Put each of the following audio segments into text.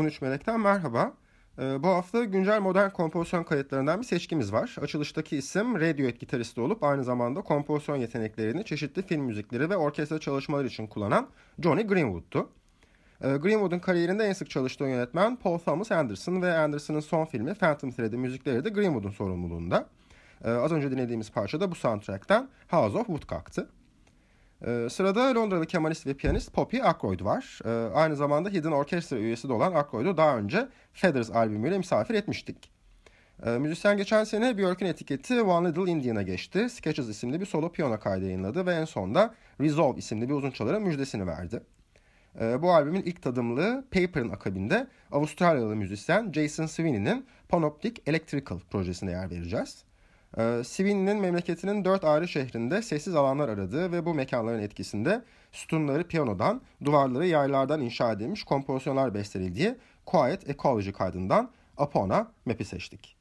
13 Melek'ten merhaba. Ee, bu hafta güncel modern kompozisyon kayıtlarından bir seçkimiz var. Açılıştaki isim Radiohead gitaristi olup aynı zamanda kompozisyon yeteneklerini çeşitli film müzikleri ve orkestra çalışmaları için kullanan Johnny Greenwood'tu. Ee, Greenwood'un kariyerinde en sık çalıştığı yönetmen Paul Thomas Anderson ve Anderson'ın son filmi Phantom Thread'in müzikleri de Greenwood'un sorumluluğunda. Ee, az önce dinlediğimiz parça da bu soundtrack'ten House of Woodcock'tı. Ee, sırada Londralı kemanist ve piyanist Poppy Ackroyd var. Ee, aynı zamanda Hidden Orchestra üyesi de olan Ackroyd'u daha önce Feathers albümüyle misafir etmiştik. Ee, müzisyen geçen sene Björk'ün etiketi One Little Indian'a geçti. Sketches isimli bir solo piyano kaydı yayınladı ve en sonda Resolve isimli bir uzun çalara müjdesini verdi. Ee, bu albümün ilk tadımlığı Paper'ın akabinde Avustralyalı müzisyen Jason Sweeney'nin Panoptic Electrical projesine yer vereceğiz. Ee, Sweeney'nin memleketinin dört ayrı şehrinde sessiz alanlar aradığı ve bu mekanların etkisinde sütunları piyanodan, duvarları yaylardan inşa edilmiş kompozisyonlar bestelediği Quiet Ecology kaydından Apona map'i seçtik.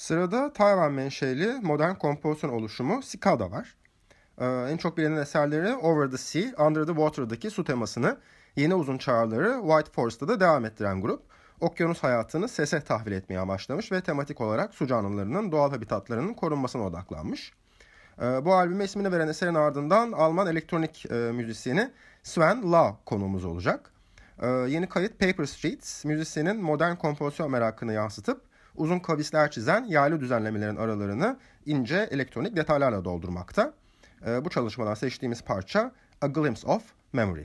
Sırada Tayvan menşeli modern kompozisyon oluşumu Cicada var. Ee, en çok bilinen eserleri Over the Sea, Under the Water'daki su temasını yeni uzun çağrıları White Forest'ta da devam ettiren grup, okyanus hayatını sese tahvil etmeye amaçlamış ve tematik olarak su canlılarının doğal habitatlarının korunmasına odaklanmış. Ee, bu albüme ismini veren eserin ardından Alman elektronik e, müzisyeni Sven La konuğumuz olacak. Ee, yeni kayıt Paper Streets, müzisyenin modern kompozisyon merakını yansıtıp uzun kavisler çizen yaylı düzenlemelerin aralarını ince elektronik detaylarla doldurmakta. Ee, bu çalışmadan seçtiğimiz parça A Glimpse of Memory.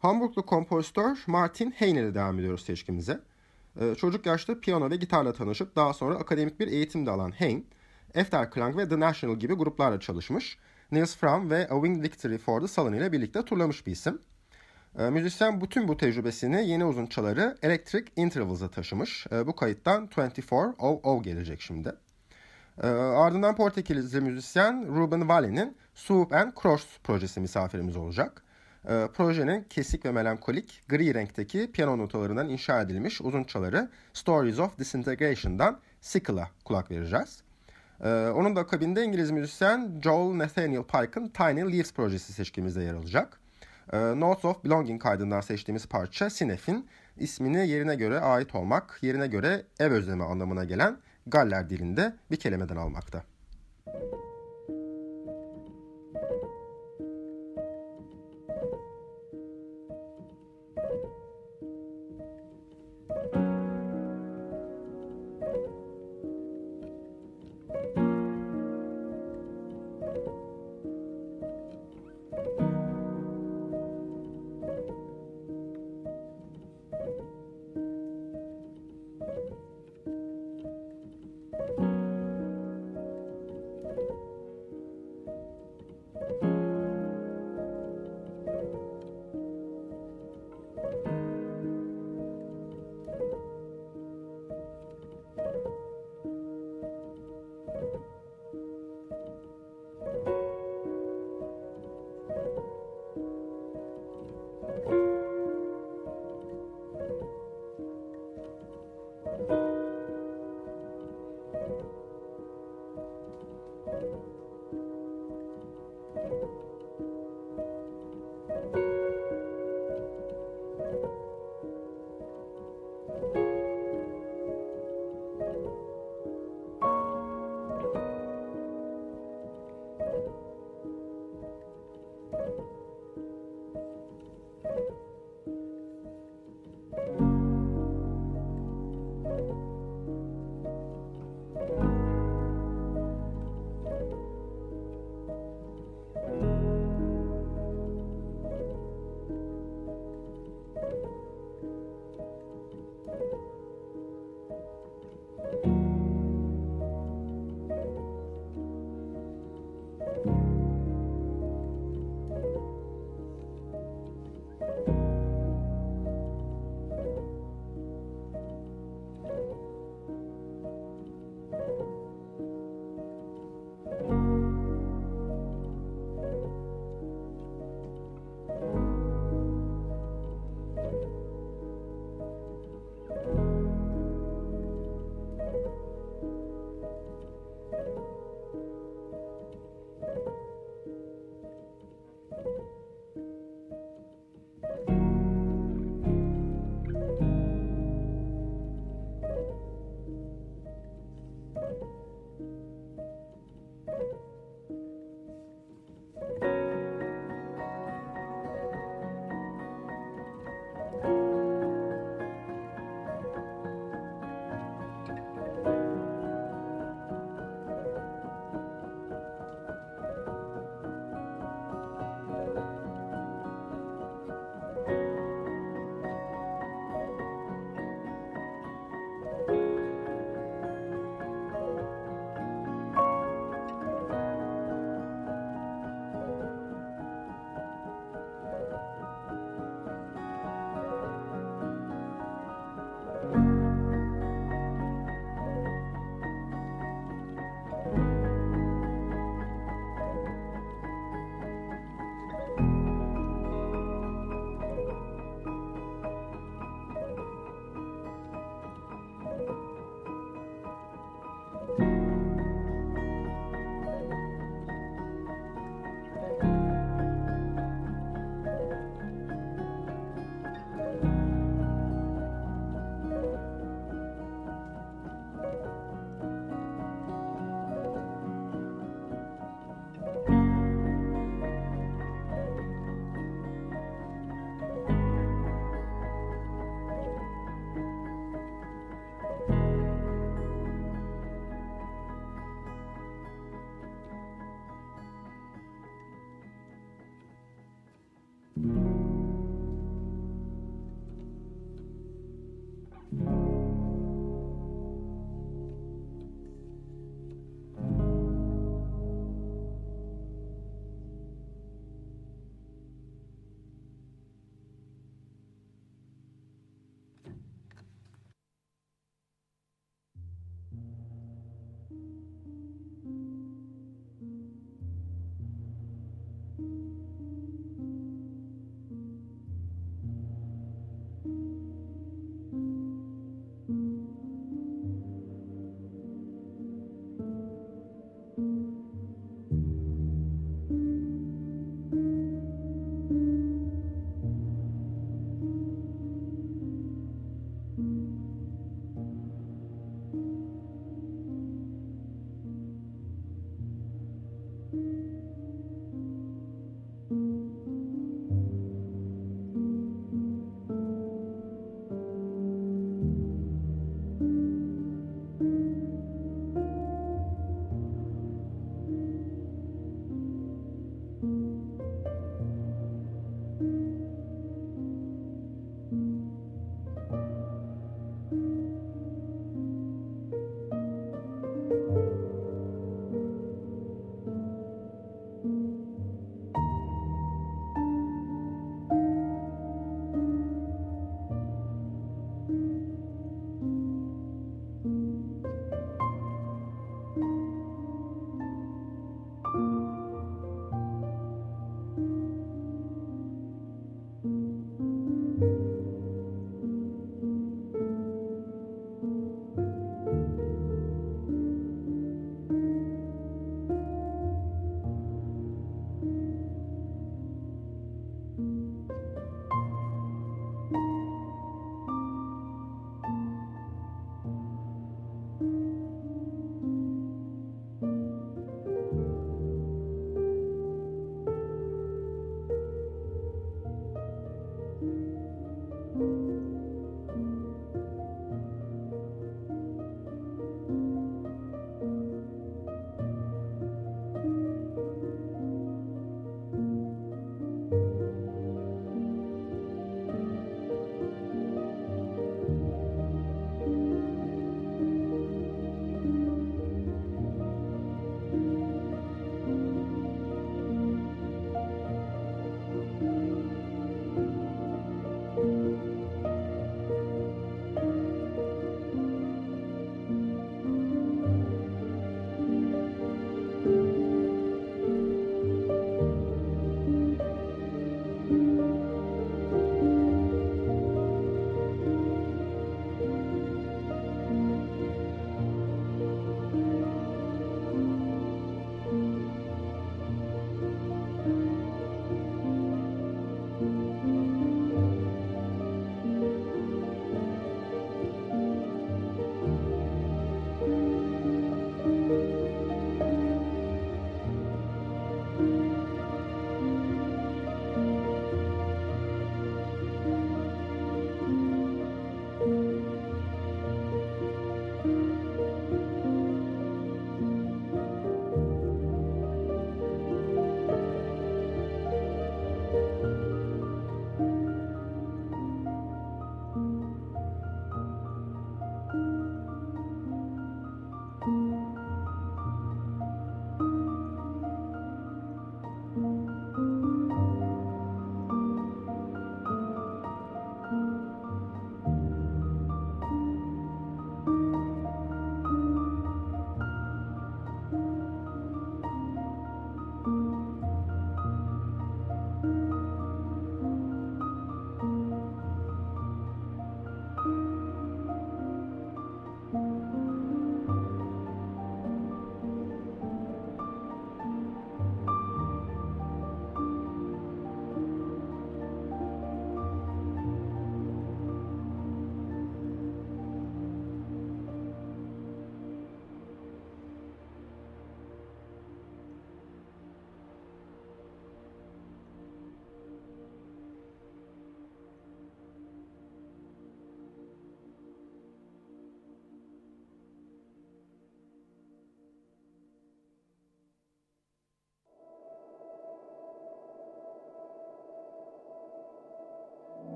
Hamburglu kompozitör Martin Heine ile devam ediyoruz seçkimize. Ee, çocuk yaşta piyano ve gitarla tanışıp daha sonra akademik bir eğitim de alan Heine, Efterklang ve The National gibi gruplarla çalışmış. Nils Fram ve A Winged Victory for the Sullen ile birlikte turlamış bir isim. E, müzisyen bütün bu tecrübesini yeni uzunçaları Electric Intervals'a taşımış. E, bu kayıttan 24.00 gelecek şimdi. Ardından Portekizli müzisyen Ruben Valle'nin Swoop and Cross projesi misafirimiz olacak. E, projenin kesik ve melankolik gri renkteki piyano notalarından inşa edilmiş uzunçaları Stories of Disintegration'dan Sickle'a kulak vereceğiz. Ee, onun da akabinde İngiliz müzisyen Joel Nathaniel Pike'ın Tiny Leaves projesi seçkimizde yer alacak. Ee, Notes of Belonging kaydından seçtiğimiz parça Sinef'in ismini yerine göre ait olmak, yerine göre ev özlemi anlamına gelen Galler dilinde bir kelimeden almakta. Müzik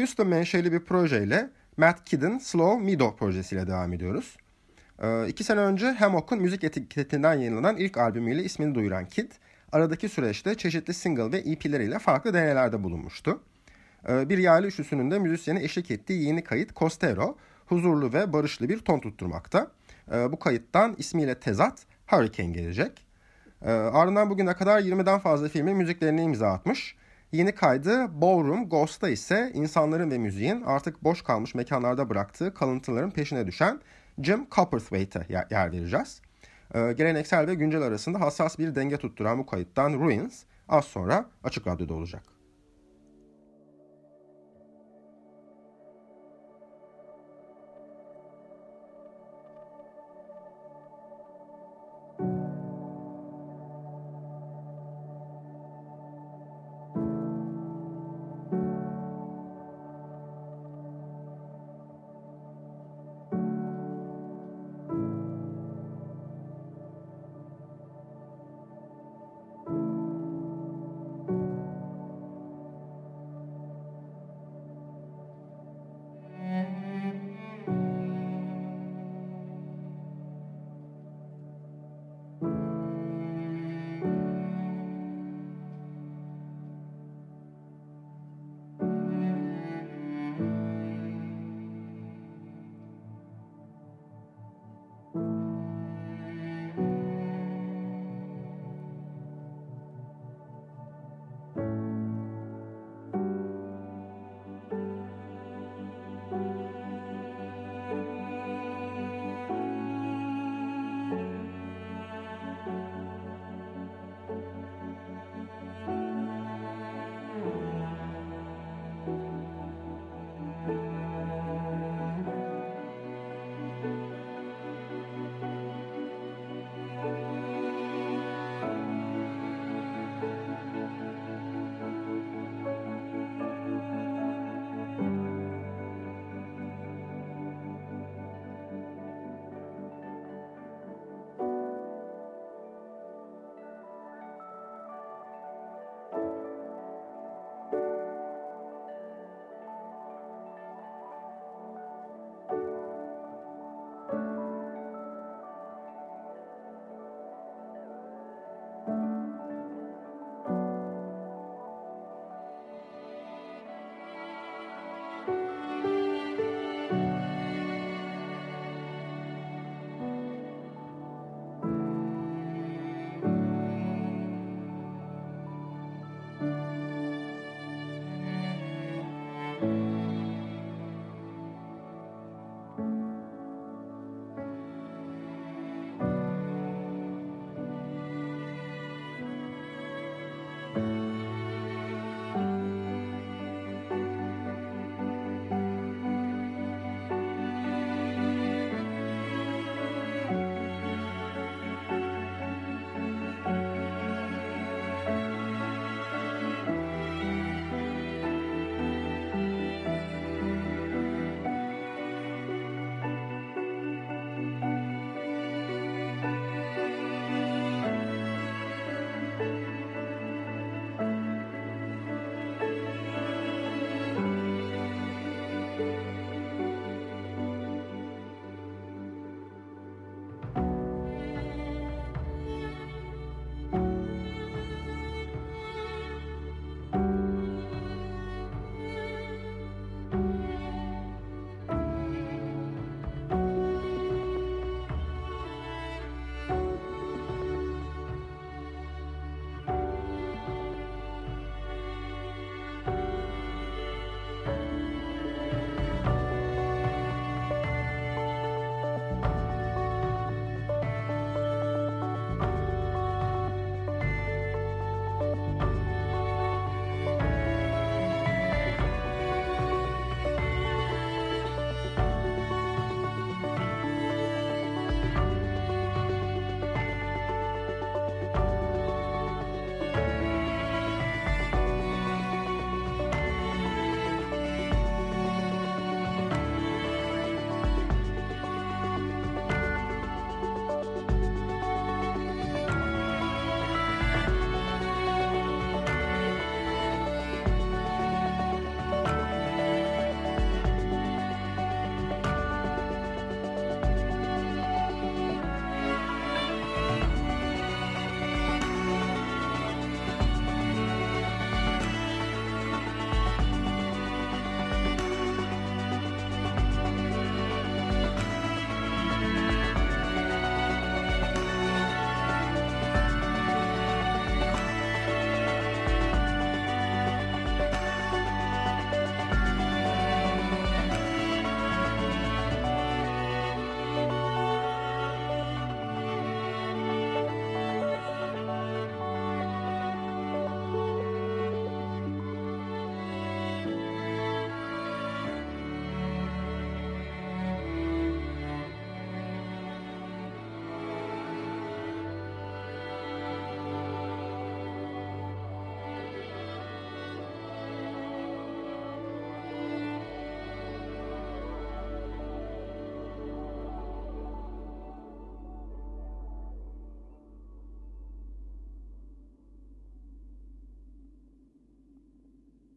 Houston menşeli bir projeyle Matt Kidd'in Slow Meadow projesiyle devam ediyoruz. Ee, iki sene önce Hammock'un müzik etiketinden yayınlanan ilk albümüyle ismini duyuran Kidd, aradaki süreçte çeşitli single ve EP'leriyle farklı deneylerde bulunmuştu. Ee, bir yaylı üçlüsünün de müzisyeni eşlik ettiği yeni kayıt Costero, huzurlu ve barışlı bir ton tutturmakta. Ee, bu kayıttan ismiyle tezat Hurricane gelecek. Ardından bugüne kadar 20'den fazla filmin müziklerini imza atmış. Yeni kaydı Ballroom Ghost'ta ise insanların ve müziğin artık boş kalmış mekanlarda bıraktığı kalıntıların peşine düşen Jim Copperthwaite'e yer vereceğiz. Ee, geleneksel ve güncel arasında hassas bir denge tutturan bu kayıttan Ruins az sonra Açık Radyo'da olacak.